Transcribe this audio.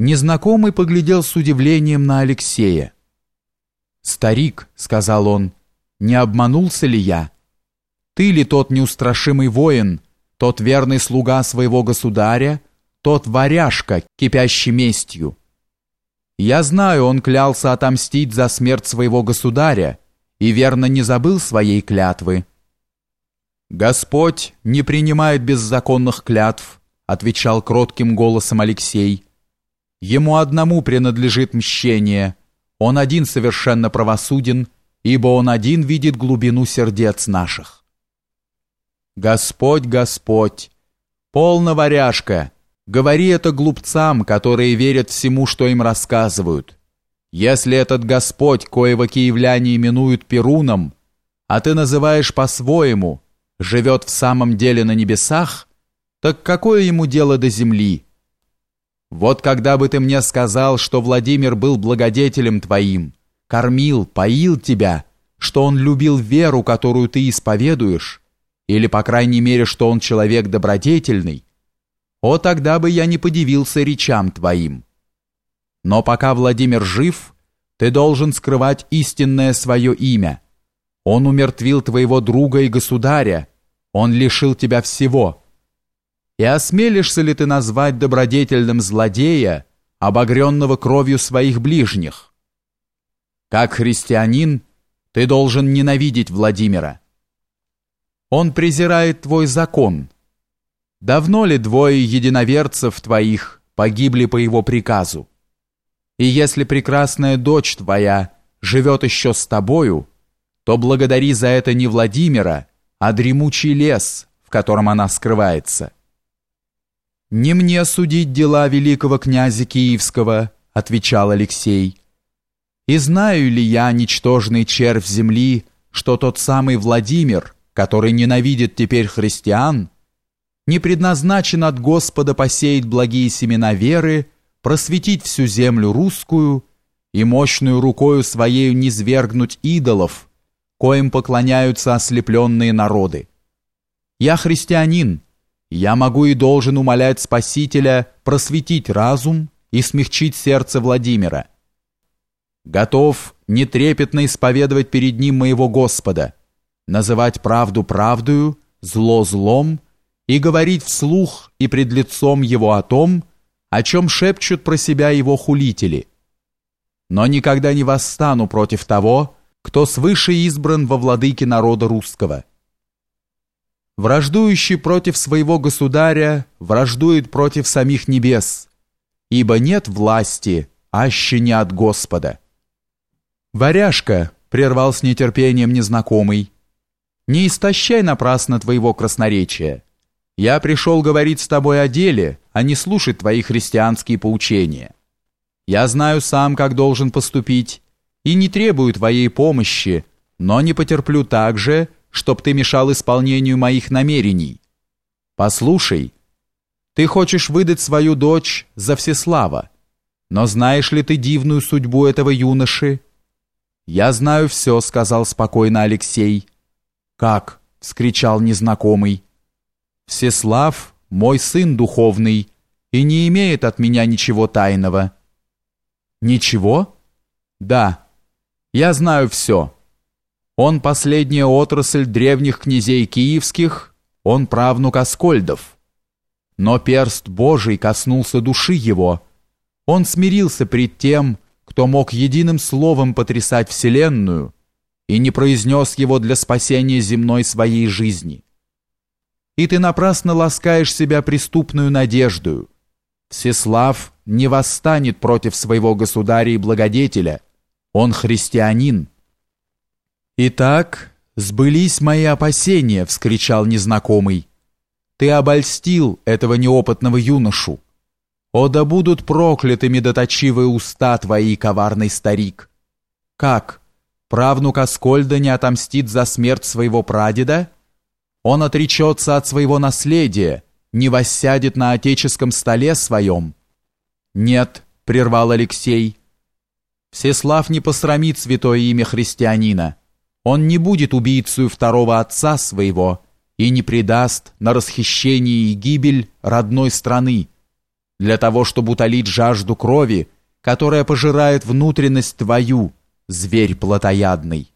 Незнакомый поглядел с удивлением на Алексея. «Старик», — сказал он, — «не обманулся ли я? Ты ли тот неустрашимый воин, тот верный слуга своего государя, тот варяжка, кипящий местью? Я знаю, он клялся отомстить за смерть своего государя и верно не забыл своей клятвы». «Господь не принимает беззаконных клятв», — отвечал кротким голосом Алексей. Ему одному принадлежит мщение. Он один совершенно правосуден, ибо он один видит глубину сердец наших. Господь, Господь, полна варяжка, говори это глупцам, которые верят всему, что им рассказывают. Если этот Господь, коего киевляне именуют Перуном, а ты называешь по-своему, живет в самом деле на небесах, так какое ему дело до земли?» Вот когда бы ты мне сказал, что Владимир был благодетелем твоим, кормил, поил тебя, что он любил веру, которую ты исповедуешь, или, по крайней мере, что он человек добродетельный, о, тогда бы я не подивился речам твоим. Но пока Владимир жив, ты должен скрывать истинное свое имя. Он умертвил твоего друга и государя, он лишил тебя всего» И осмелишься ли ты назвать добродетельным злодея, обогренного кровью своих ближних? Как христианин, ты должен ненавидеть Владимира. Он презирает твой закон. Давно ли двое единоверцев твоих погибли по его приказу? И если прекрасная дочь твоя живет еще с тобою, то благодари за это не Владимира, а дремучий лес, в котором она скрывается». «Не мне судить дела великого князя Киевского», — отвечал Алексей. «И знаю ли я, ничтожный червь земли, что тот самый Владимир, который ненавидит теперь христиан, не предназначен от Господа посеять благие семена веры, просветить всю землю русскую и мощную рукою своею низвергнуть идолов, коим поклоняются ослепленные народы. Я христианин, я могу и должен умолять Спасителя просветить разум и смягчить сердце Владимира. Готов нетрепетно исповедовать перед ним моего Господа, называть правду правдою, зло злом и говорить вслух и пред лицом его о том, о чем шепчут про себя его хулители. Но никогда не восстану против того, кто свыше избран во владыке народа русского» Враждующий против своего государя враждует против самих небес, ибо нет власти, аще не от Господа. «Варяжка!» — прервал с нетерпением незнакомый. «Не истощай напрасно твоего красноречия. Я пришел говорить с тобой о деле, а не слушать твои христианские поучения. Я знаю сам, как должен поступить, и не требую твоей помощи, но не потерплю также, чтоб ты мешал исполнению моих намерений. Послушай, ты хочешь выдать свою дочь за Всеслава, но знаешь ли ты дивную судьбу этого юноши? Я знаю все, сказал спокойно Алексей. Как? вскричал незнакомый. Всеслав мой сын духовный и не имеет от меня ничего тайного. Ничего? Да. Я знаю все. Он последняя отрасль древних князей киевских, он правнук Аскольдов. Но перст Божий коснулся души его. Он смирился пред тем, кто мог единым словом потрясать вселенную и не произнес его для спасения земной своей жизни. И ты напрасно ласкаешь себя преступную надеждою. Всеслав не восстанет против своего государя и благодетеля. Он христианин. «Итак, сбылись мои опасения!» — вскричал незнакомый. «Ты обольстил этого неопытного юношу! О, да будут проклятыми доточивые уста твои, коварный старик! Как? Правнук Аскольда не отомстит за смерть своего прадеда? Он отречется от своего наследия, не воссядет на отеческом столе своем?» «Нет», — прервал Алексей, — «Всеслав не посрамит святое имя христианина» Он не будет убийцей второго отца своего и не предаст на расхищение и гибель родной страны. для того, чтобы утолить жажду крови, которая пожирает внутренность твою, зверь плотоядный.